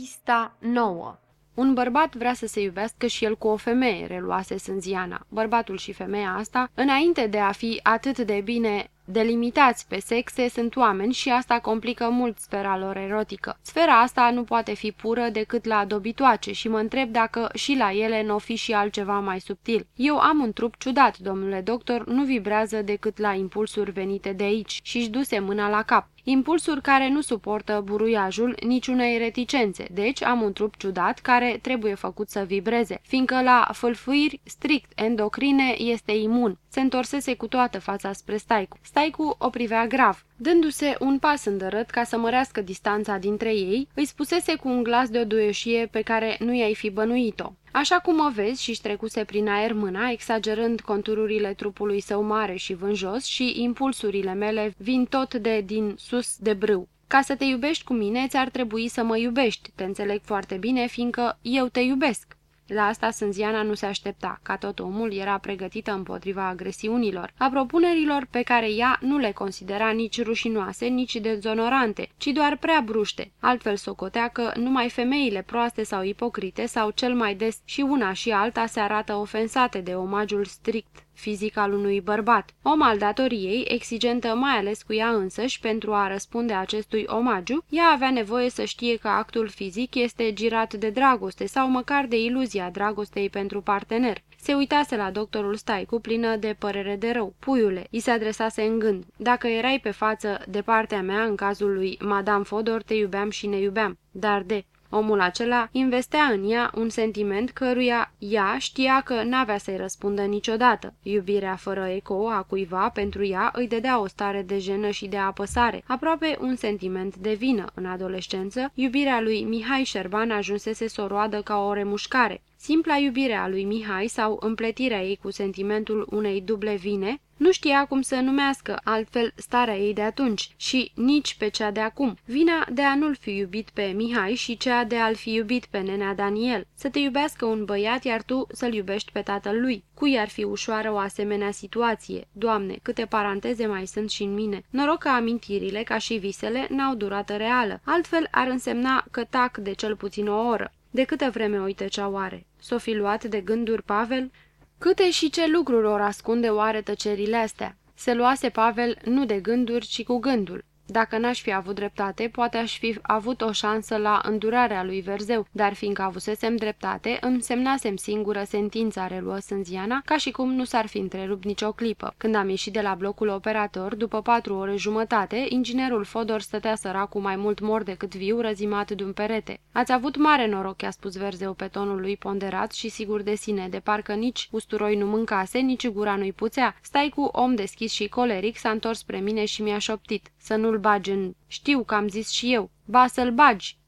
Pista 9 un bărbat vrea să se iubească și el cu o femeie, reluase Sânziana. Bărbatul și femeia asta, înainte de a fi atât de bine delimitați pe sexe sunt oameni și asta complică mult sfera lor erotică. Sfera asta nu poate fi pură decât la dobitoace și mă întreb dacă și la ele n-o fi și altceva mai subtil. Eu am un trup ciudat, domnule doctor, nu vibrează decât la impulsuri venite de aici și își duse mâna la cap. Impulsuri care nu suportă buruiajul niciunei reticențe, deci am un trup ciudat care trebuie făcut să vibreze, fiindcă la fâlfâiri strict endocrine este imun. Se întorsese cu toată fața spre Staicu. Staicu o privea grav. Dându-se un pas îndărât ca să mărească distanța dintre ei, îi spusese cu un glas de o duioșie pe care nu i-ai fi bănuit-o. Așa cum o vezi și-și trecuse prin aer mâna, exagerând contururile trupului său mare și vânjos și impulsurile mele vin tot de din sus de brâu. Ca să te iubești cu mine, ți-ar trebui să mă iubești, te înțeleg foarte bine, fiindcă eu te iubesc. La asta Sânziana nu se aștepta, ca tot omul era pregătită împotriva agresiunilor, a propunerilor pe care ea nu le considera nici rușinoase, nici dezonorante, ci doar prea bruște. Altfel socotea că numai femeile proaste sau ipocrite sau cel mai des și una și alta se arată ofensate de omagiul strict fizic al unui bărbat. Om al datoriei, exigentă mai ales cu ea însăși pentru a răspunde acestui omagiu, ea avea nevoie să știe că actul fizic este girat de dragoste sau măcar de iluzia dragostei pentru partener. Se uitase la doctorul Staicu plină de părere de rău. Puiule, i se adresase în gând. Dacă erai pe față de partea mea, în cazul lui Madame Fodor, te iubeam și ne iubeam. Dar de Omul acela investea în ea un sentiment căruia ea știa că n-avea să-i răspundă niciodată. Iubirea fără eco a cuiva pentru ea îi dădea o stare de jenă și de apăsare, aproape un sentiment de vină. În adolescență, iubirea lui Mihai Șerban ajunsese să o roadă ca o remușcare. Simpla iubire a lui Mihai sau împletirea ei cu sentimentul unei duble vine nu știa cum să numească altfel starea ei de atunci și nici pe cea de acum. Vina de a nu-l fi iubit pe Mihai și cea de a-l fi iubit pe nenea Daniel. Să te iubească un băiat, iar tu să-l iubești pe tatăl lui. Cui ar fi ușoară o asemenea situație? Doamne, câte paranteze mai sunt și în mine. Noroc că amintirile, ca și visele, n-au durată reală. Altfel ar însemna că tac de cel puțin o oră. De câtă vreme o tăcea oare? S-o fi luat de gânduri Pavel? Câte și ce lucruri or ascunde oare tăcerile astea? Se luase Pavel nu de gânduri, ci cu gândul. Dacă n-aș fi avut dreptate, poate aș fi avut o șansă la îndurarea lui Verzeu, dar fiindcă avusesem dreptate, îmi semnasem singură sentința reluă Sânziana, ca și cum nu s-ar fi întrerupt nicio clipă. Când am ieșit de la blocul operator, după patru ore jumătate, inginerul Fodor stătea săracul mai mult mor decât viu, răzimat de un perete. Ați avut mare noroc, a spus Verzeu pe tonul lui ponderat și sigur de sine, de parcă nici usturoi nu mâncase, nici gura nu-i puțea. Stai cu om deschis și coleric, s-a întors spre mine și mi-a șoptit să nu-l bagi în... Știu că am zis și eu. Ba să-l bagi.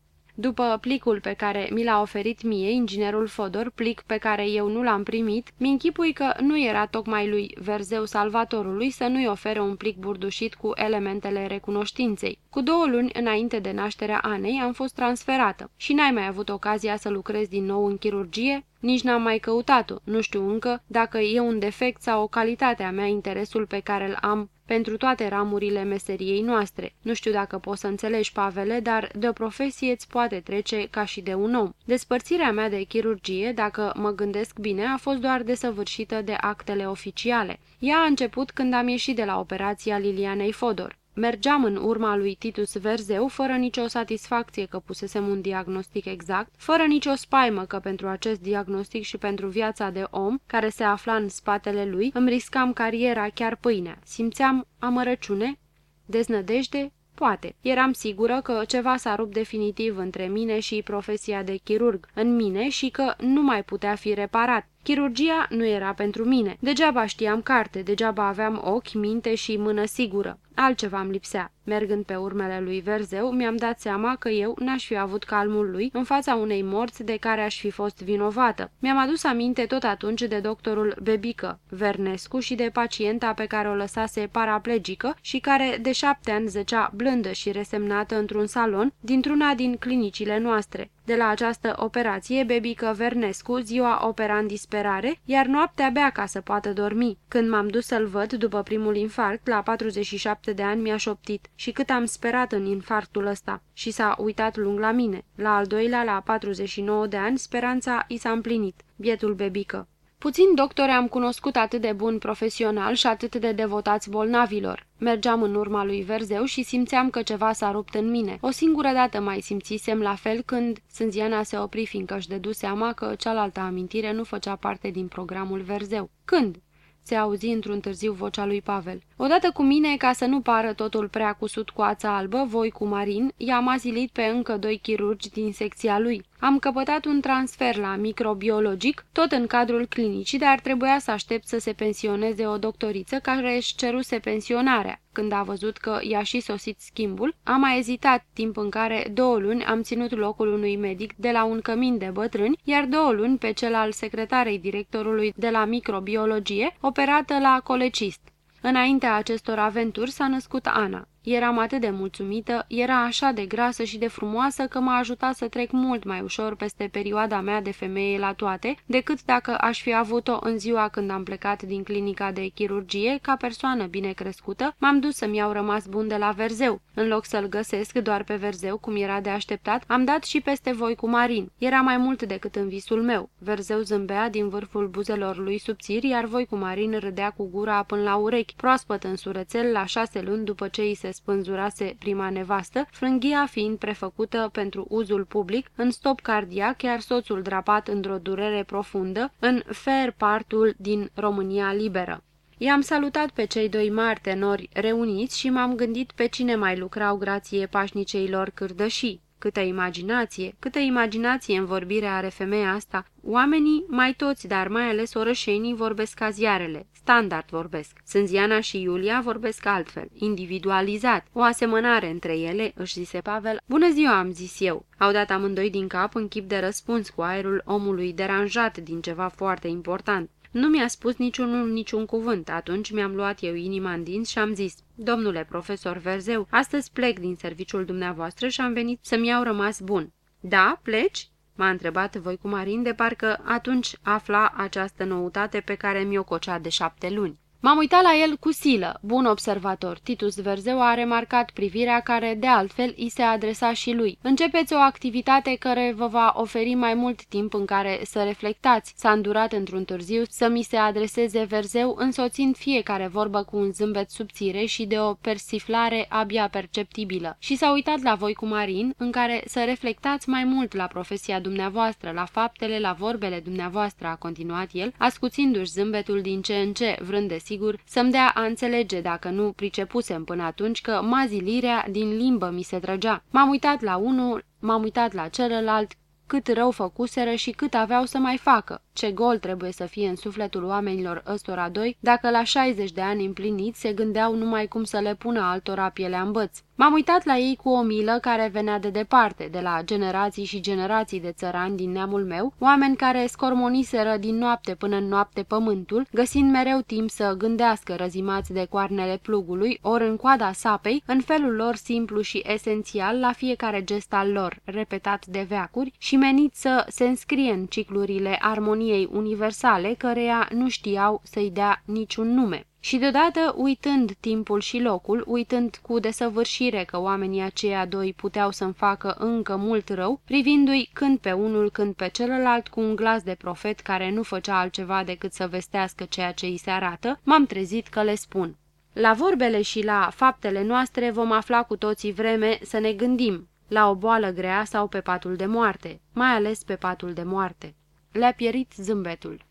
După plicul pe care mi l-a oferit mie inginerul Fodor, plic pe care eu nu l-am primit, mi-închipui că nu era tocmai lui Verzeu Salvatorului să nu-i ofere un plic burdușit cu elementele recunoștinței. Cu două luni înainte de nașterea Anei am fost transferată și n-ai mai avut ocazia să lucrezi din nou în chirurgie? Nici n-am mai căutat-o. Nu știu încă dacă e un defect sau o calitate a mea interesul pe care îl am pentru toate ramurile meseriei noastre. Nu știu dacă poți să înțelegi, Pavele, dar de o profesie îți poate trece ca și de un om. Despărțirea mea de chirurgie, dacă mă gândesc bine, a fost doar desăvârșită de actele oficiale. Ea a început când am ieșit de la operația Lilianei Fodor. Mergeam în urma lui Titus Verzeu fără nicio satisfacție că pusesem un diagnostic exact, fără nicio spaimă că pentru acest diagnostic și pentru viața de om care se afla în spatele lui îmi riscam cariera, chiar pâinea. Simțeam amărăciune, deznădejde, Poate. Eram sigură că ceva s-a rupt definitiv între mine și profesia de chirurg, în mine și că nu mai putea fi reparat. Chirurgia nu era pentru mine. Degeaba știam carte, degeaba aveam ochi, minte și mână sigură. Altceva îmi lipsea. Mergând pe urmele lui Verzeu, mi-am dat seama că eu n-aș fi avut calmul lui în fața unei morți de care aș fi fost vinovată. Mi-am adus aminte tot atunci de doctorul Bebică, Vernescu și de pacienta pe care o lăsase paraplegică și care de șapte ani zăcea blândă și resemnată într-un salon dintr-una din clinicile noastre. De la această operație, bebică Vernescu, ziua opera în disperare, iar noaptea bea ca să poată dormi. Când m-am dus să-l văd după primul infarct, la 47 de ani mi-a șoptit. Și cât am sperat în infarctul ăsta. Și s-a uitat lung la mine. La al doilea, la 49 de ani, speranța i s-a împlinit. Bietul bebică. Puțin doctori am cunoscut atât de bun profesional și atât de devotați bolnavilor. Mergeam în urma lui Verzeu și simțeam că ceva s-a rupt în mine. O singură dată mai simțisem la fel când Sânziana se opri fiindcă își dedu seama că cealaltă amintire nu făcea parte din programul Verzeu. Când? se auzi într-un târziu vocea lui Pavel. Odată cu mine, ca să nu pară totul prea cusut cu ața albă, voi cu Marin, i-am azilit pe încă doi chirurgi din secția lui. Am căpătat un transfer la microbiologic, tot în cadrul clinicii, dar trebuia să aștept să se pensioneze o doctoriță care își ceruse pensionarea. Când a văzut că i-a și sosit schimbul, a mai ezitat timp în care două luni am ținut locul unui medic de la un cămin de bătrâni, iar două luni pe cel al secretarei directorului de la microbiologie, operată la colecist. Înaintea acestor aventuri s-a născut Ana. Eram atât de mulțumită, era așa de grasă și de frumoasă că m-a ajutat să trec mult mai ușor peste perioada mea de femeie la toate, decât dacă aș fi avut-o în ziua când am plecat din clinica de chirurgie, ca persoană bine crescută, m-am dus să-mi iau rămas bun de la Verzeu. În loc să-l găsesc doar pe Verzeu, cum era de așteptat, am dat și peste voi cu Marin. Era mai mult decât în visul meu. Verzeu zâmbea din vârful buzelor lui subțiri, iar voi cu Marin râdea cu gura până la urechi, proaspăt în surățel la șase luni după ce îi se se spânzurase prima nevastă, frânghia fiind prefăcută pentru uzul public, în stop cardiac, iar soțul drapat într-o durere profundă, în fair partul din România liberă. I-am salutat pe cei doi mari tenori reuniți și m-am gândit pe cine mai lucrau grație pașniceilor cârdășii. Câtă imaginație, câtă imaginație în vorbire are femeia asta. Oamenii, mai toți, dar mai ales orășenii, vorbesc ca ziarele. Standard vorbesc. Sânziana și Iulia vorbesc altfel, individualizat. O asemănare între ele, își zise Pavel. Bună ziua, am zis eu. Au dat amândoi din cap în chip de răspuns cu aerul omului deranjat din ceva foarte important. Nu mi-a spus niciunul niciun cuvânt. Atunci mi-am luat eu inima în dinți și am zis, Domnule profesor Verzeu, astăzi plec din serviciul dumneavoastră și am venit să-mi iau rămas bun. Da, pleci? M-a întrebat voi cu Marin, de parcă atunci afla această noutate pe care mi-o cocea de șapte luni. M-am uitat la el cu silă, bun observator. Titus Verzeu a remarcat privirea care, de altfel, îi se adresa și lui. Începeți o activitate care vă va oferi mai mult timp în care să reflectați. S-a îndurat într-un târziu să mi se adreseze Verzeu, însoțind fiecare vorbă cu un zâmbet subțire și de o persiflare abia perceptibilă. Și s-a uitat la voi cu Marin, în care să reflectați mai mult la profesia dumneavoastră, la faptele, la vorbele dumneavoastră, a continuat el, ascuțindu-și zâmbetul din ce în ce, vrând de sigur, să-mi dea a înțelege dacă nu pricepusem până atunci că mazilirea din limbă mi se trăgea. M-am uitat la unul, m-am uitat la celălalt, cât rău făcuseră și cât aveau să mai facă. Ce gol trebuie să fie în sufletul oamenilor ăstora doi, dacă la 60 de ani împliniți se gândeau numai cum să le pună altora pielea în băț. M-am uitat la ei cu o milă care venea de departe, de la generații și generații de țărani din neamul meu, oameni care scormoniseră din noapte până în noapte pământul, găsind mereu timp să gândească răzimați de coarnele plugului, ori în coada sapei, în felul lor simplu și esențial la fiecare gest al lor, repetat de veacuri și menit să se înscrie în ciclurile armoniei universale, căreia nu știau să-i dea niciun nume. Și deodată, uitând timpul și locul, uitând cu desăvârșire că oamenii aceia doi puteau să-mi facă încă mult rău, privindu-i când pe unul, când pe celălalt cu un glas de profet care nu făcea altceva decât să vestească ceea ce îi se arată, m-am trezit că le spun. La vorbele și la faptele noastre vom afla cu toții vreme să ne gândim, la o boală grea sau pe patul de moarte, mai ales pe patul de moarte. Le-a pierit zâmbetul.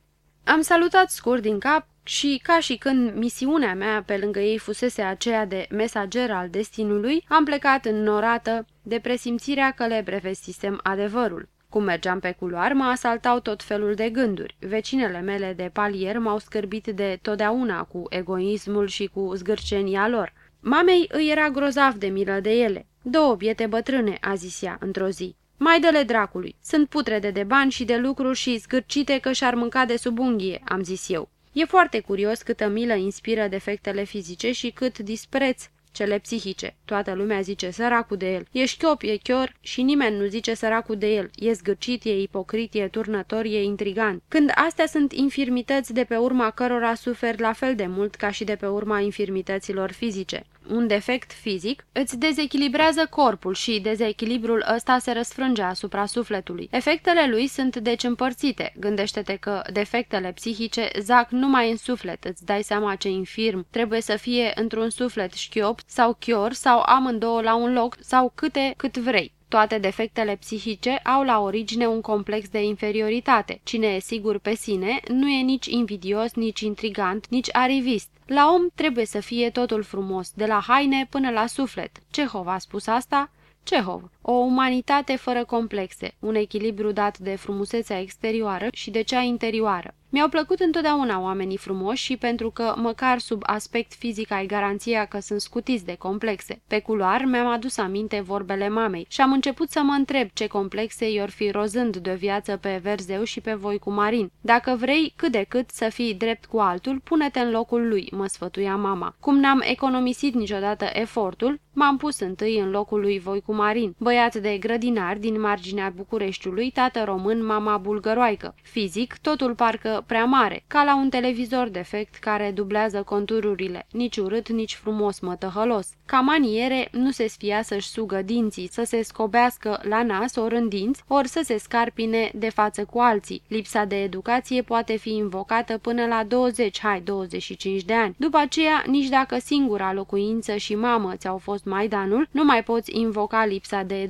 Am salutat scurt din cap și, ca și când misiunea mea pe lângă ei fusese aceea de mesager al destinului, am plecat înnorată de presimțirea că le prevestisem adevărul. Cum mergeam pe culoar, mă asaltau tot felul de gânduri. Vecinele mele de palier m-au scârbit de totdeauna cu egoismul și cu zgârcenia lor. Mamei îi era grozav de milă de ele. Două biete bătrâne, a zis ea într-o zi. Mai dă-le dracului, sunt putrede de bani și de lucruri și zgârcite că și-ar mânca de sub unghie, am zis eu. E foarte curios câtă milă inspiră defectele fizice și cât dispreț cele psihice. Toată lumea zice săracul de el. E șchiop, e chior și nimeni nu zice săracul de el. E zgârcit, e ipocrit, e turnător, e intrigant. Când astea sunt infirmități de pe urma cărora suferi la fel de mult ca și de pe urma infirmităților fizice un defect fizic, îți dezechilibrează corpul și dezechilibrul ăsta se răsfrânge asupra sufletului. Efectele lui sunt deci împărțite. Gândește-te că defectele psihice zac numai în suflet, îți dai seama ce infirm trebuie să fie într-un suflet șchiop sau chior sau amândouă la un loc sau câte cât vrei. Toate defectele psihice au la origine un complex de inferioritate. Cine e sigur pe sine nu e nici invidios, nici intrigant, nici arivist. La om trebuie să fie totul frumos, de la haine până la suflet. Cehov a spus asta? Cehov. O umanitate fără complexe, un echilibru dat de frumusețea exterioară și de cea interioară. Mi-au plăcut întotdeauna oamenii frumoși și pentru că, măcar sub aspect fizic, ai garanția că sunt scutiți de complexe. Pe culoar mi-am adus aminte vorbele mamei și am început să mă întreb ce complexe i-or fi rozând de viață pe Verzeu și pe voi cu Marin. Dacă vrei cât de cât să fii drept cu altul, pune-te în locul lui, mă sfătuia mama. Cum n-am economisit niciodată efortul, m-am pus întâi în locul lui voi cu Marin, băiat de grădinar din marginea Bucureștiului, tată român, mama bulgăroaică. Fizic, totul parcă prea mare, ca la un televizor defect care dublează contururile, nici urât, nici frumos mătăhălos. Ca maniere, nu se sfia să-și sugă dinții, să se scobească la nas ori în dinți, ori să se scarpine de față cu alții. Lipsa de educație poate fi invocată până la 20, hai 25 de ani. După aceea, nici dacă singura locuință și mamă ți-au fost Maidanul, nu mai poți invoca lipsa de educație.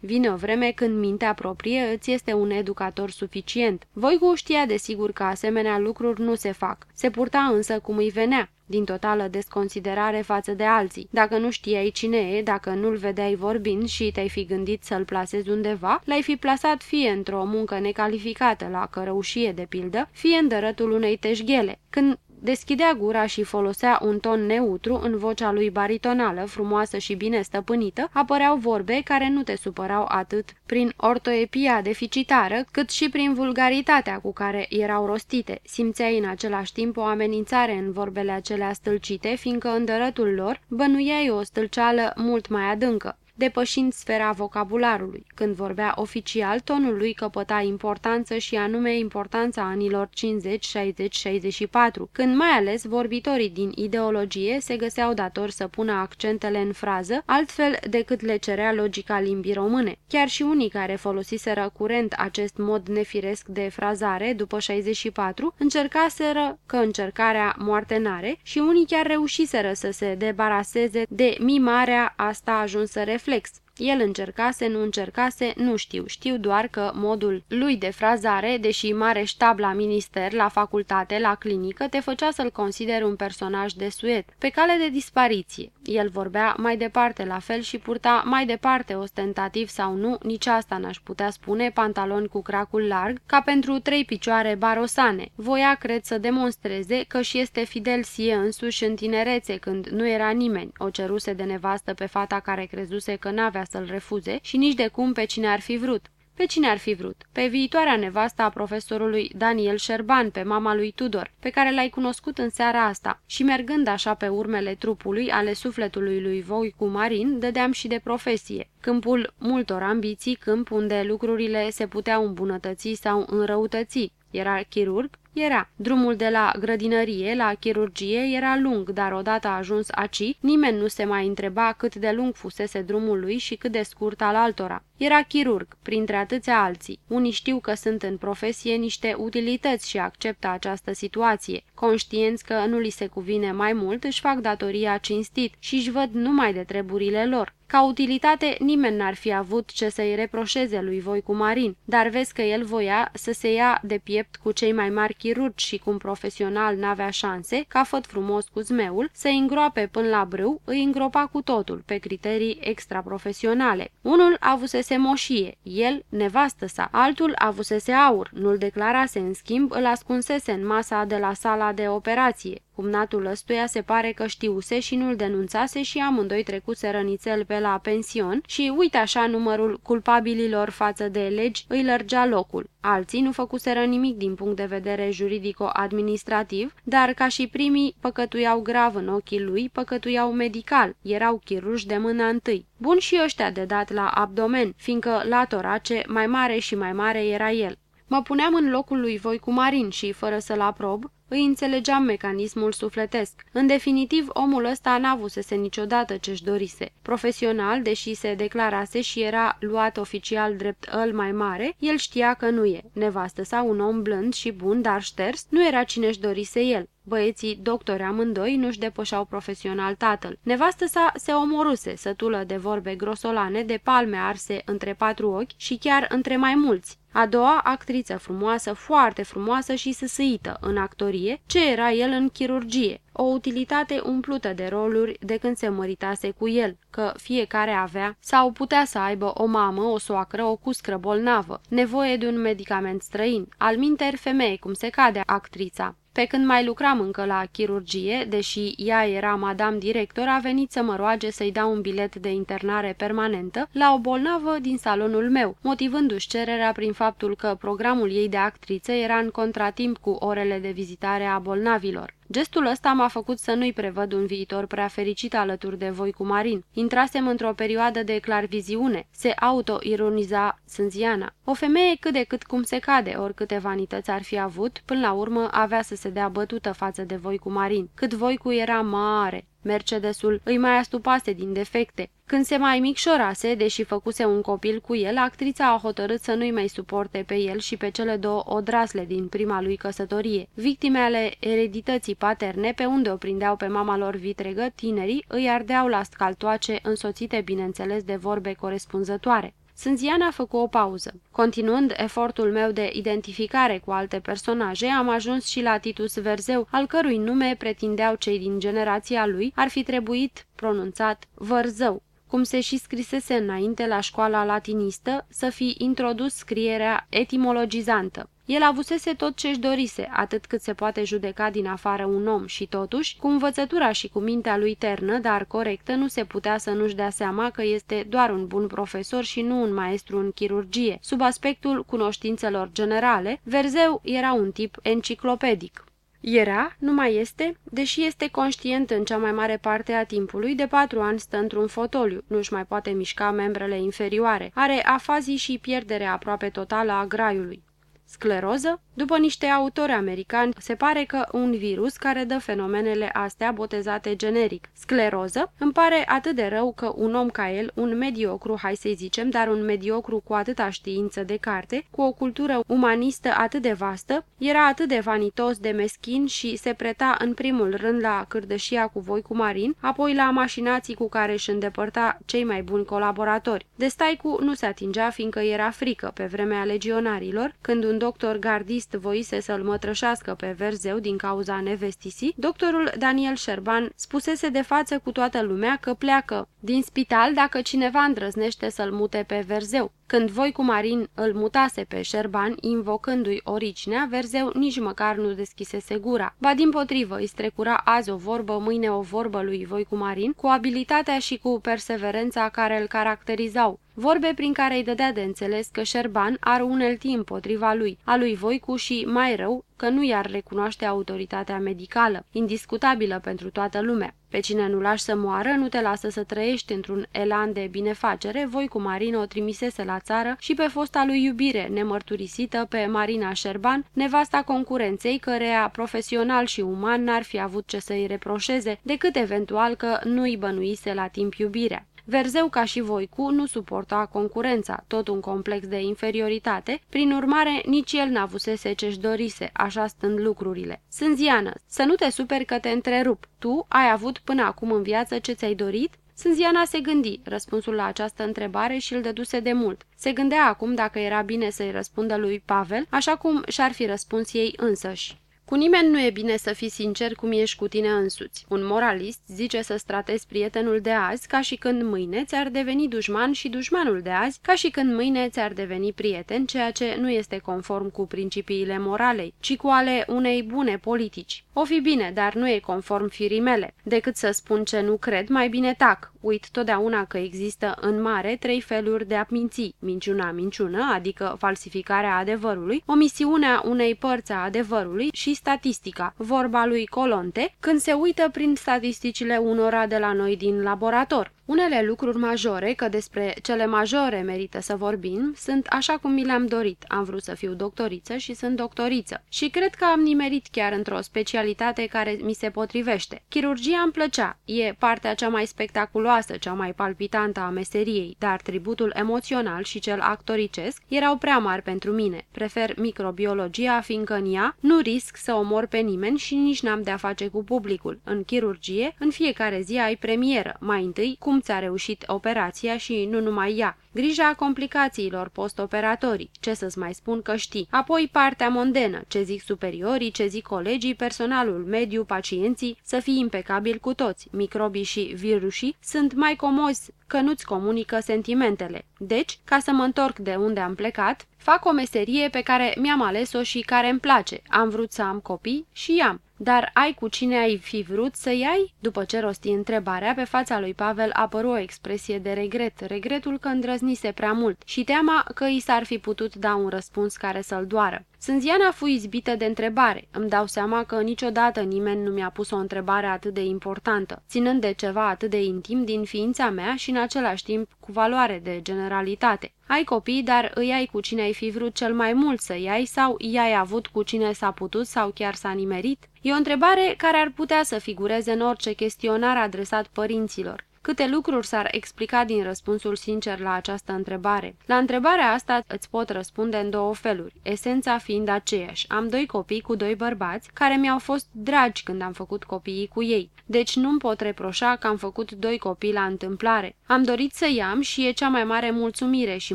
Vine o vreme când mintea proprie îți este un educator suficient. Voicu știa desigur sigur că asemenea lucruri nu se fac. Se purta însă cum îi venea, din totală desconsiderare față de alții. Dacă nu știai cine e, dacă nu-l vedeai vorbind și te-ai fi gândit să-l plasezi undeva, l-ai fi plasat fie într-o muncă necalificată la cărăușie de pildă, fie în dărătul unei teșghele. Când Deschidea gura și folosea un ton neutru în vocea lui baritonală, frumoasă și bine stăpânită, apăreau vorbe care nu te supărau atât prin ortoepia deficitară, cât și prin vulgaritatea cu care erau rostite. Simțeai în același timp o amenințare în vorbele acelea stâlcite, fiindcă în dărătul lor bănuiai o stâlceală mult mai adâncă depășind sfera vocabularului. Când vorbea oficial, tonul lui căpăta importanță și anume importanța anilor 50, 60, 64, când mai ales vorbitorii din ideologie se găseau datori să pună accentele în frază, altfel decât le cerea logica limbii române. Chiar și unii care folosiseră curent acest mod nefiresc de frazare după 64, încercaseră că încercarea moarte n-are și unii chiar reușiseră să se debaraseze de mimarea asta ajunsă reflex reflex. El încercase, nu încercase, nu știu. Știu doar că modul lui de frazare, deși mare ștab la minister, la facultate, la clinică, te făcea să-l consideri un personaj de suet, pe cale de dispariție. El vorbea mai departe la fel și purta mai departe, ostentativ sau nu, nici asta n-aș putea spune, pantaloni cu cracul larg, ca pentru trei picioare barosane. Voia, cred, să demonstreze că și este fidel sie însuși în tinerețe, când nu era nimeni. O ceruse de nevastă pe fata care crezuse că n-avea să-l refuze și nici de cum pe cine ar fi vrut. Pe cine ar fi vrut? Pe viitoarea nevasta a profesorului Daniel Șerban, pe mama lui Tudor, pe care l-ai cunoscut în seara asta. Și mergând așa pe urmele trupului, ale sufletului lui Voi cu Marin, dădeam și de profesie. Câmpul multor ambiții, câmp unde lucrurile se puteau îmbunătăți sau înrăutăți. Era chirurg, era. Drumul de la grădinărie la chirurgie era lung, dar odată ajuns aci, nimeni nu se mai întreba cât de lung fusese drumul lui și cât de scurt al altora. Era chirurg, printre atâția alții. Unii știu că sunt în profesie niște utilități și acceptă această situație. Conștienți că nu li se cuvine mai mult, își fac datoria cinstit și își văd numai de treburile lor. Ca utilitate, nimeni n-ar fi avut ce să-i reproșeze lui Voicu Marin, dar vezi că el voia să se ia de piept cu cei mai mari chirurgi și cum profesional n-avea șanse, ca făt frumos cu zmeul, să îngroape până la brâu, îi îngropa cu totul, pe criterii extraprofesionale. Unul avusese moșie, el nevastă sa, altul avusese aur, nu-l declarase în schimb, îl ascunsese în masa de la sala de operație. Cumnatul ăstuia se pare că știuse și nu-l denunțase și amândoi trecuse rănițel pe la pension și uite așa numărul culpabililor față de legi îi lărgea locul. Alții nu făcuseră nimic din punct de vedere juridico-administrativ, dar ca și primii păcătuiau grav în ochii lui, păcătuiau medical, erau chirurgi de mâna întâi. Bun și ăștia de dat la abdomen, fiindcă la torace mai mare și mai mare era el. Mă puneam în locul lui Voicu Marin și, fără să-l aprob, îi înțelegeam mecanismul sufletesc. În definitiv, omul ăsta n-avusese niciodată ce-și dorise. Profesional, deși se declarase și era luat oficial drept îl mai mare, el știa că nu e. Nevastă sa, un om blând și bun, dar șters, nu era cine-și dorise el. Băieții doctori amândoi nu-și depășeau profesional tatăl. Nevastă sa se omoruse, sătulă de vorbe grosolane, de palme arse între patru ochi și chiar între mai mulți. A doua, actriță frumoasă, foarte frumoasă și săsâită în actorie, ce era el în chirurgie, o utilitate umplută de roluri de când se măritase cu el, că fiecare avea sau putea să aibă o mamă, o soacră, o cuscră bolnavă, nevoie de un medicament străin, al minter femeie, cum se cade actrița. Pe când mai lucram încă la chirurgie, deși ea era madame director, a venit să mă roage să-i dau un bilet de internare permanentă la o bolnavă din salonul meu, motivându-și cererea prin faptul că programul ei de actriță era în contratimp cu orele de vizitare a bolnavilor. Gestul ăsta m-a făcut să nu-i prevăd un viitor prea fericit alături de voi cu Marin. Intrasem într-o perioadă de clarviziune. Se auto-ironiza Sânziana. O femeie cât de cât cum se cade, oricâte vanități ar fi avut, până la urmă avea să se dea bătută față de voi cu Marin. Cât voi cu era mare. Mercedesul îi mai astupase din defecte. Când se mai micșorase, deși făcuse un copil cu el, actrița a hotărât să nu-i mai suporte pe el și pe cele două odrasle din prima lui căsătorie. Victime ale eredității paterne, pe unde o prindeau pe mama lor vitregă, tinerii îi ardeau la scaltoace, însoțite, bineînțeles, de vorbe corespunzătoare. Sânziana a făcut o pauză. Continuând efortul meu de identificare cu alte personaje, am ajuns și la Titus Verzeu, al cărui nume pretindeau cei din generația lui, ar fi trebuit pronunțat Vărzău cum se și scrisese înainte la școala latinistă, să fi introdus scrierea etimologizantă. El avusese tot ce-și dorise, atât cât se poate judeca din afară un om și totuși, cu învățătura și cu mintea lui ternă, dar corectă, nu se putea să nu-și dea seama că este doar un bun profesor și nu un maestru în chirurgie. Sub aspectul cunoștințelor generale, Verzeu era un tip enciclopedic. Era, nu mai este, deși este conștient în cea mai mare parte a timpului, de patru ani stă într-un fotoliu, nu-și mai poate mișca membrele inferioare, are afazii și pierdere aproape totală a graiului. Scleroză? După niște autori americani, se pare că un virus care dă fenomenele astea botezate generic. Scleroză? Îmi pare atât de rău că un om ca el, un mediocru, hai să zicem, dar un mediocru cu atâta știință de carte, cu o cultură umanistă atât de vastă, era atât de vanitos, de meschin și se preta în primul rând la cârdășia cu voi cu Marin, apoi la mașinații cu care își îndepărta cei mai buni colaboratori. De Staicu nu se atingea fiindcă era frică pe vremea legionarilor, când un doctor gardist voise să-l mătrășească pe Verzeu din cauza nevestisii, doctorul Daniel Șerban spusese de față cu toată lumea că pleacă din spital dacă cineva îndrăznește să-l mute pe Verzeu. Când voi cu Marin îl mutase pe Șerban, invocându-i oricinea, Verzeu nici măcar nu deschisese gura. Ba din potrivă, îi strecura azi o vorbă, mâine o vorbă lui voi cu Marin, cu abilitatea și cu perseverența care îl caracterizau. Vorbe prin care îi dădea de înțeles că Șerban are unelti împotriva lui, a lui Voicu și, mai rău, că nu i-ar recunoaște autoritatea medicală, indiscutabilă pentru toată lumea. Pe cine nu lași să moară, nu te lasă să trăiești într-un elan de binefacere, voi cu Marina o trimisese la țară și pe fosta lui iubire, nemărturisită pe Marina Șerban, nevasta concurenței, cărea profesional și uman n-ar fi avut ce să-i reproșeze, decât eventual că nu-i bănuise la timp iubirea. Verzeu, ca și Voicu, nu suporta concurența, tot un complex de inferioritate, prin urmare nici el n-avusese ce-și dorise, așa stând lucrurile. Sânziană, să nu te superi că te întrerup. Tu ai avut până acum în viață ce ți-ai dorit? Sânziana se gândi răspunsul la această întrebare și îl dăduse de mult. Se gândea acum dacă era bine să-i răspundă lui Pavel, așa cum și-ar fi răspuns ei însăși. Cu nimeni nu e bine să fii sincer cum ești cu tine însuți. Un moralist zice să stratezi prietenul de azi ca și când mâine ți-ar deveni dușman și dușmanul de azi ca și când mâine ți-ar deveni prieten, ceea ce nu este conform cu principiile moralei, ci cu ale unei bune politici. O fi bine, dar nu e conform firii mele. Decât să spun ce nu cred, mai bine tac. Uit totdeauna că există în mare trei feluri de a minți. Minciuna minciună, adică falsificarea adevărului, omisiunea unei părți a adevărului și statistica, vorba lui Colonte, când se uită prin statisticile unora de la noi din laborator. Unele lucruri majore, că despre cele majore merită să vorbim, sunt așa cum mi le-am dorit. Am vrut să fiu doctoriță și sunt doctoriță. Și cred că am nimerit chiar într-o specialitate care mi se potrivește. Chirurgia îmi plăcea. E partea cea mai spectaculoasă, cea mai palpitantă a meseriei, dar tributul emoțional și cel actoricesc erau prea mari pentru mine. Prefer microbiologia, fiindcă în ea nu risc să omor pe nimeni și nici n-am de-a face cu publicul. În chirurgie, în fiecare zi ai premieră. Mai întâi, cum cum ți-a reușit operația și nu numai ea. Grija complicațiilor postoperatorii, ce să-ți mai spun că știi. Apoi partea mondenă, ce zic superiorii, ce zic colegii, personalul mediu, pacienții, să fii impecabil cu toți. Microbii și virusii sunt mai comozi că nu-ți comunică sentimentele. Deci, ca să mă întorc de unde am plecat, fac o meserie pe care mi-am ales-o și care îmi place. Am vrut să am copii și am. Dar ai cu cine ai fi vrut să iai? După ce rosti întrebarea, pe fața lui Pavel apăru o expresie de regret, regretul că îndrăznise prea mult și teama că i s-ar fi putut da un răspuns care să-l doară. Sânziana fu izbită de întrebare. Îmi dau seama că niciodată nimeni nu mi-a pus o întrebare atât de importantă, ținând de ceva atât de intim din ființa mea și în același timp cu valoare de generalitate. Ai copii, dar îi ai cu cine ai fi vrut cel mai mult să iai sau i-ai avut cu cine s-a putut sau chiar s-a nimerit? E o întrebare care ar putea să figureze în orice chestionar adresat părinților. Câte lucruri s-ar explica din răspunsul sincer la această întrebare? La întrebarea asta îți pot răspunde în două feluri, esența fiind aceeași. Am doi copii cu doi bărbați care mi-au fost dragi când am făcut copiii cu ei, deci nu-mi pot reproșa că am făcut doi copii la întâmplare. Am dorit să-i am și e cea mai mare mulțumire și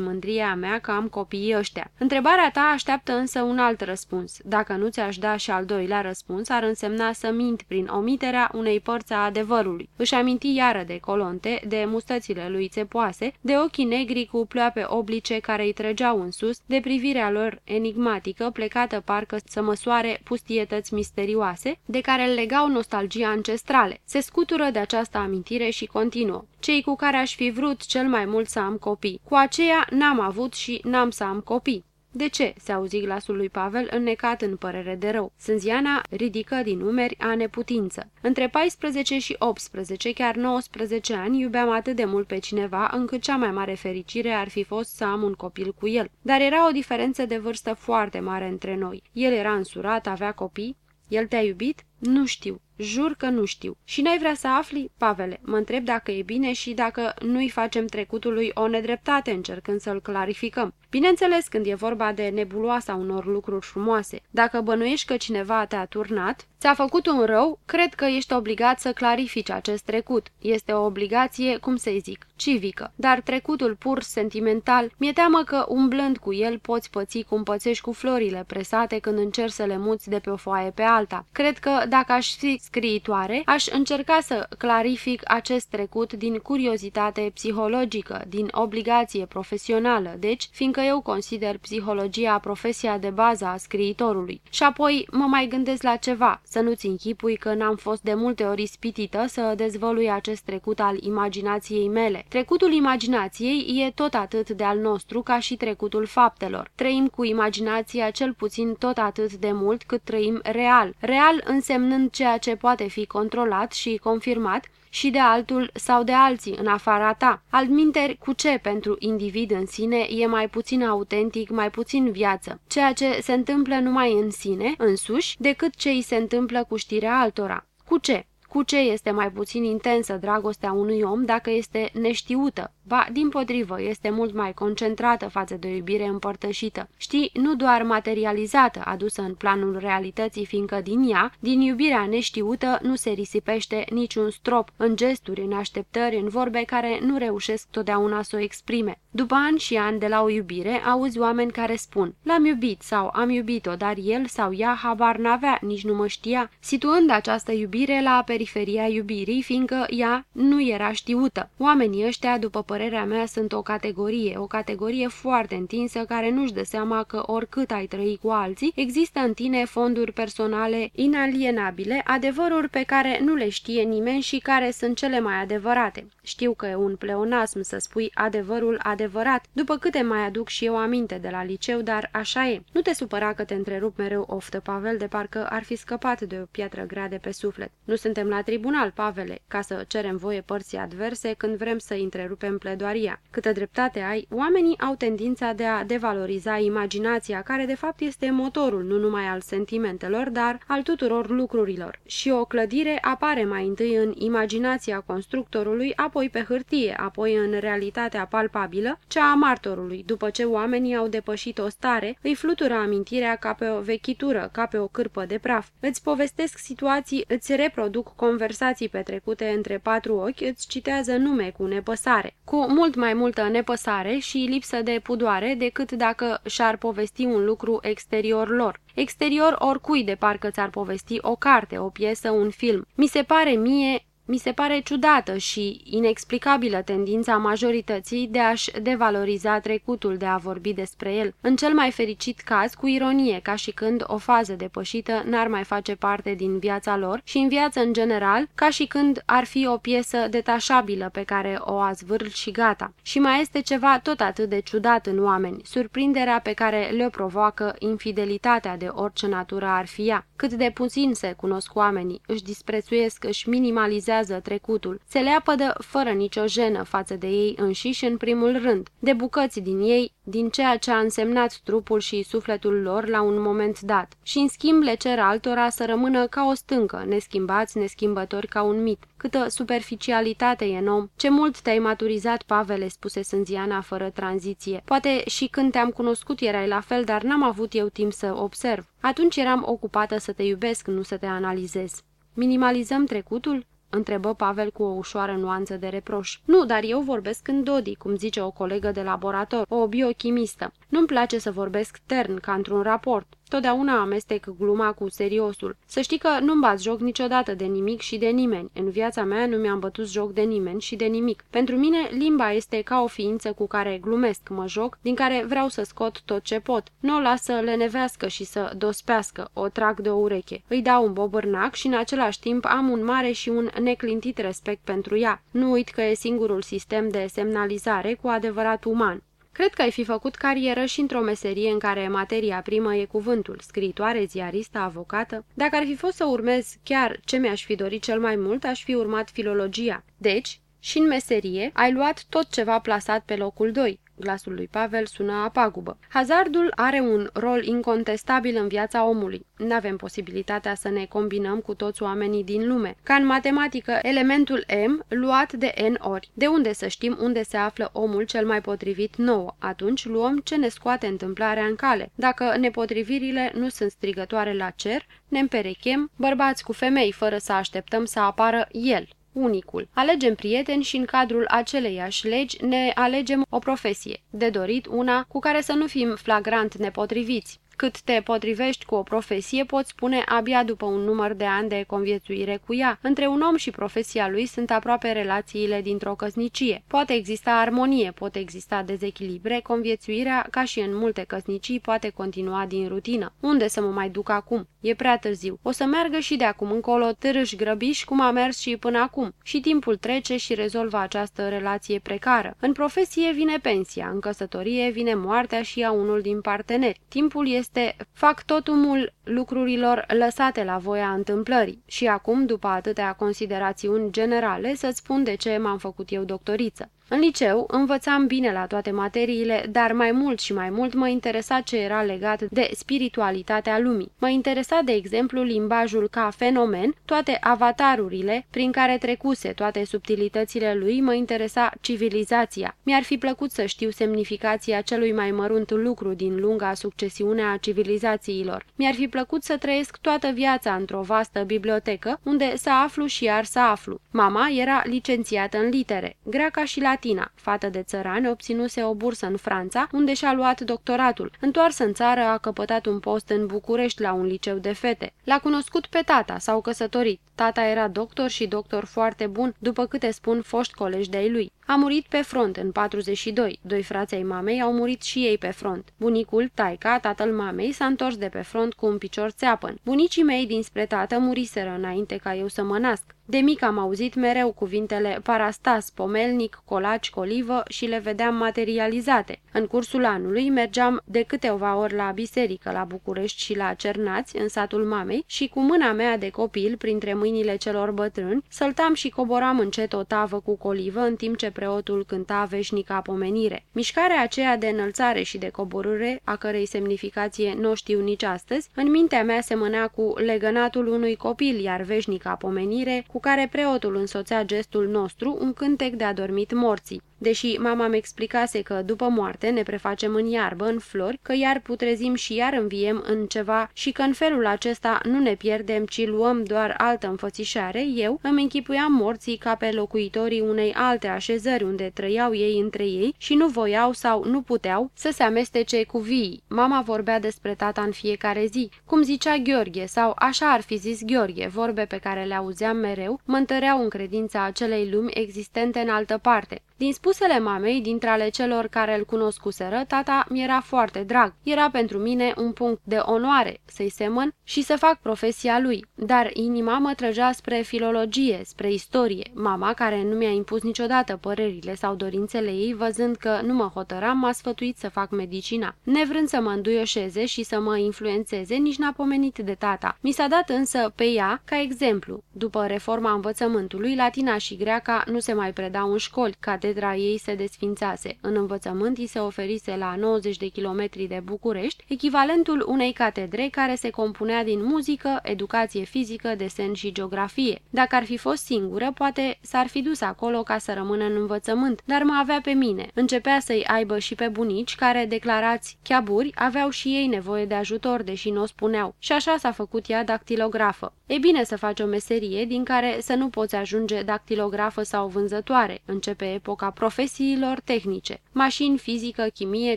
mândria mea că am copiii ăștia. Întrebarea ta așteaptă însă un alt răspuns. Dacă nu ți-aș da și al doilea răspuns, ar însemna să mint prin omiterea unei părți a adevărului. Își aminti iară de colo blonde, de mustățile lui țepoase, de ochii negri cu ploape oblice care îi trăgeau în sus, de privirea lor enigmatică, plecată parcă să măsoare pustietăți misterioase, de care îl legau nostalgia ancestrale. Se scutură de această amintire și continuă. Cei cu care aș fi vrut cel mai mult să am copii. Cu aceea n-am avut și n-am să am copii. De ce?" se auzi glasul lui Pavel înnecat în părere de rău. Sânziana ridică din numeri a neputință. Între 14 și 18, chiar 19 ani, iubeam atât de mult pe cineva, încât cea mai mare fericire ar fi fost să am un copil cu el. Dar era o diferență de vârstă foarte mare între noi. El era însurat, avea copii. El te-a iubit? Nu știu. Jur că nu știu. Și n-ai vrea să afli? Pavele, mă întreb dacă e bine și dacă nu-i facem trecutului o nedreptate încercând să-l clarificăm. Bineînțeles când e vorba de nebuloasa unor lucruri frumoase. Dacă bănuiești că cineva te-a turnat, ți-a făcut un rău, cred că ești obligat să clarifici acest trecut. Este o obligație, cum să-i zic, civică. Dar trecutul pur sentimental, mi-e teamă că umblând cu el poți păți cum pățești cu florile presate când încerci să le muți de pe o foaie pe alta. Cred că dacă aș fi scriitoare, aș încerca să clarific acest trecut din curiozitate psihologică, din obligație profesională, deci, fiindcă eu consider psihologia profesia de bază a scriitorului. Și apoi mă mai gândesc la ceva, să nu-ți închipui că n-am fost de multe ori ispitită să dezvălui acest trecut al imaginației mele. Trecutul imaginației e tot atât de al nostru ca și trecutul faptelor. Trăim cu imaginația cel puțin tot atât de mult cât trăim real. Real însemnând ceea ce poate fi controlat și confirmat și de altul sau de alții în afara ta. Altminteri, cu ce pentru individ în sine e mai puțin autentic, mai puțin viață, ceea ce se întâmplă numai în sine, însuși, decât ce îi se întâmplă cu știrea altora. Cu ce? Cu ce este mai puțin intensă dragostea unui om dacă este neștiută, ba, din potrivă, este mult mai concentrată față de o iubire împărtășită. Știi, nu doar materializată, adusă în planul realității, fiindcă din ea, din iubirea neștiută, nu se risipește niciun strop, în gesturi, în așteptări, în vorbe care nu reușesc totdeauna să o exprime. După ani și ani de la o iubire, auzi oameni care spun L-am iubit sau am iubit-o, dar el sau ea habar n-avea, nici nu mă știa, situând această iubire la periferia iubirii, fiindcă ea nu era știută. Oamenii ăștia, după părerea mea, sunt o categorie, o categorie foarte întinsă care nu-și dă seama că oricât ai trăi cu alții, există în tine fonduri personale inalienabile, adevăruri pe care nu le știe nimeni și care sunt cele mai adevărate. Știu că e un pleonasm să spui adevărul adevărat, după câte mai aduc și eu aminte de la liceu, dar așa e. Nu te supăra că te întrerup mereu oftă, Pavel, de parcă ar fi scăpat de o piatră grea de pe suflet. Nu suntem la tribunal, Pavele, ca să cerem voie părții adverse când vrem să întrerupem pledoaria. Câtă dreptate ai, oamenii au tendința de a devaloriza imaginația, care de fapt este motorul nu numai al sentimentelor, dar al tuturor lucrurilor. Și o clădire apare mai întâi în imaginația constructorului, apoi pe hârtie, apoi în realitatea palpabilă, cea a martorului. După ce oamenii au depășit o stare, îi flutură amintirea ca pe o vechitură, ca pe o cârpă de praf. Îți povestesc situații, îți reproduc conversații petrecute între patru ochi, îți citează nume cu nepăsare. Cu mult mai multă nepăsare și lipsă de pudoare decât dacă și-ar povesti un lucru exterior lor. Exterior oricui de parcă ți-ar povesti o carte, o piesă, un film. Mi se pare mie mi se pare ciudată și inexplicabilă tendința majorității de a-și devaloriza trecutul, de a vorbi despre el, în cel mai fericit caz cu ironie, ca și când o fază depășită n-ar mai face parte din viața lor și în viață în general, ca și când ar fi o piesă detașabilă pe care o azvârl și gata. Și mai este ceva tot atât de ciudat în oameni, surprinderea pe care le provoacă infidelitatea de orice natură ar fi ea. Cât de puțin se cunosc oamenii, își disprețuiesc, își minimalizează analizează trecutul, se leapădă fără nicio jenă față de ei înșiși în primul rând, de bucăți din ei, din ceea ce a însemnat trupul și sufletul lor la un moment dat, și în schimb le cer altora să rămână ca o stâncă, neschimbați, neschimbători ca un mit. Câtă superficialitate e în om, ce mult te-ai maturizat, Pavele, spuse Sânziana fără tranziție. Poate și când te-am cunoscut erai la fel, dar n-am avut eu timp să observ. Atunci eram ocupată să te iubesc, nu să te analizez. Minimalizăm trecutul? Întrebă Pavel cu o ușoară nuanță de reproș. Nu, dar eu vorbesc în Dodi, cum zice o colegă de laborator, o biochimistă. Nu-mi place să vorbesc tern, ca într-un raport. Totdeauna amestec gluma cu seriosul. Să știi că nu-mi bați joc niciodată de nimic și de nimeni. În viața mea nu mi-am bătut joc de nimeni și de nimic. Pentru mine, limba este ca o ființă cu care glumesc, mă joc, din care vreau să scot tot ce pot. Nu o las să lenevească și să dospească, o trag de o ureche. Îi dau un bobârnac și în același timp am un mare și un neclintit respect pentru ea. Nu uit că e singurul sistem de semnalizare cu adevărat uman. Cred că ai fi făcut carieră și într-o meserie în care materia primă e cuvântul, scriitoare, ziaristă, avocată. Dacă ar fi fost să urmez chiar ce mi-aș fi dorit cel mai mult, aș fi urmat filologia. Deci, și în meserie, ai luat tot ceva plasat pe locul 2. Glasul lui Pavel sună apagubă. Hazardul are un rol incontestabil în viața omului. Nu avem posibilitatea să ne combinăm cu toți oamenii din lume. Ca în matematică, elementul M luat de N ori. De unde să știm unde se află omul cel mai potrivit nouă? Atunci luăm ce ne scoate întâmplarea în cale. Dacă nepotrivirile nu sunt strigătoare la cer, ne împerechem bărbați cu femei fără să așteptăm să apară el unicul. Alegem prieteni și în cadrul aceleiași legi ne alegem o profesie, de dorit una cu care să nu fim flagrant nepotriviți. Cât te potrivești cu o profesie, poți spune abia după un număr de ani de conviețuire cu ea. Între un om și profesia lui sunt aproape relațiile dintr-o căsnicie. Poate exista armonie, pot exista dezechilibre, conviețuirea, ca și în multe căsnicii, poate continua din rutină. Unde să mă mai duc acum? E prea târziu. O să meargă și de acum încolo târâși grăbiși cum a mers și până acum. Și timpul trece și rezolvă această relație precară. În profesie vine pensia, în căsătorie vine moartea și a unul din parteneri. Timpul este este factotumul lucrurilor lăsate la voia întâmplării. Și acum, după atâtea considerațiuni generale, să-ți spun de ce m-am făcut eu doctoriță. În liceu învățam bine la toate materiile, dar mai mult și mai mult mă interesa ce era legat de spiritualitatea lumii. Mă interesa, de exemplu, limbajul ca fenomen, toate avatarurile prin care trecuse, toate subtilitățile lui, mă interesa civilizația. Mi-ar fi plăcut să știu semnificația celui mai mărunt lucru din lunga succesiune a civilizațiilor. Mi-ar fi plăcut să trăiesc toată viața într-o vastă bibliotecă, unde să aflu și iar să aflu. Mama era licențiată în litere, greaca și latina. Fată de țărani, obținuse o bursă în Franța, unde și-a luat doctoratul. Întoarsă în țară, a căpătat un post în București la un liceu de fete. L-a cunoscut pe tata, s-au căsătorit. Tata era doctor și doctor foarte bun, după câte spun foști colegi de-ai lui. A murit pe front în 42. Doi frații ai mamei au murit și ei pe front. Bunicul, taica, tatăl mamei, s-a întors de pe front cu un picior țeapăn. Bunicii mei dinspre tată muriseră înainte ca eu să mă nasc. De mic am auzit mereu cuvintele parastas, pomelnic, colaci, colivă și le vedeam materializate. În cursul anului mergeam de câteva ori la biserică, la București și la Cernați, în satul mamei, și cu mâna mea de copil, printre mâinile celor bătrâni, săltam și coboram încet o tavă cu colivă, în timp ce preotul cânta veșnica pomenire. Mișcarea aceea de înălțare și de coborâre, a cărei semnificație nu știu nici astăzi, în mintea mea semănea cu legănatul unui copil, iar veșnica pomenire cu care preotul însoțea gestul nostru un cântec de adormit morții. Deși mama mi explicase că după moarte ne prefacem în iarbă, în flori, că iar putrezim și iar înviem în ceva și că în felul acesta nu ne pierdem, ci luăm doar altă înfățișare, eu îmi închipuiam morții ca pe locuitorii unei alte așezări unde trăiau ei între ei și nu voiau sau nu puteau să se amestece cu vii. Mama vorbea despre tata în fiecare zi, cum zicea Gheorghe sau așa ar fi zis Gheorghe, vorbe pe care le auzeam mereu, mă întăreau în credința acelei lumi existente în altă parte. Din spusele mamei, dintre ale celor care îl cunoscuseră, tata mi era foarte drag. Era pentru mine un punct de onoare să-i semăn și să fac profesia lui, dar inima mă trăgea spre filologie, spre istorie. Mama, care nu mi-a impus niciodată părerile sau dorințele ei, văzând că nu mă hotăram, m-a sfătuit să fac medicina. Nevrând să mă înduioșeze și să mă influențeze, nici n-a pomenit de tata. Mi s-a dat însă pe ea ca exemplu. După reforma învățământului, latina și greaca nu se mai predau în școli, catedra ei se desfințase. În învățământ îi se oferise la 90 de kilometri de București echivalentul unei catedre care se compunea din muzică, educație fizică, desen și geografie. Dacă ar fi fost singură, poate s-ar fi dus acolo ca să rămână în învățământ, dar mă avea pe mine. Începea să-i aibă și pe bunici care, declarați chiaburi, aveau și ei nevoie de ajutor, deși nu o spuneau. Și așa s-a făcut ea dactilografă. E bine să faci o meserie din care să nu poți ajunge dactilografă sau vânzătoare. Începe epoca profesiilor tehnice, mașini, fizică, chimie,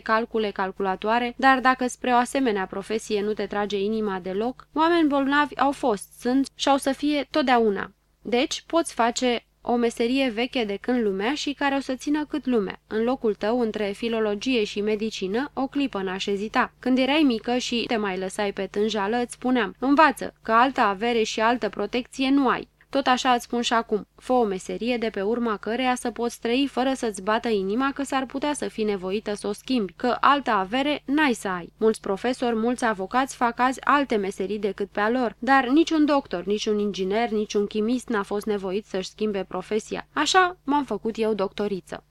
calcule, calculatoare, dar dacă spre o asemenea profesie nu te trage inima deloc, oameni bolnavi au fost, sunt și au să fie totdeauna. Deci, poți face o meserie veche de când lumea și care o să țină cât lumea. În locul tău, între filologie și medicină, o clipă n-aș ezita. Când erai mică și te mai lăsai pe tânjală, îți spuneam, învață, că altă avere și altă protecție nu ai. Tot așa îți spun și acum, fă o meserie de pe urma căreia să poți trăi fără să-ți bată inima că s-ar putea să fii nevoită să o schimbi, că alta avere n-ai să ai. Mulți profesori, mulți avocați fac azi alte meserii decât pe a lor, dar niciun doctor, niciun inginer, niciun chimist n-a fost nevoit să-și schimbe profesia. Așa m-am făcut eu doctoriță.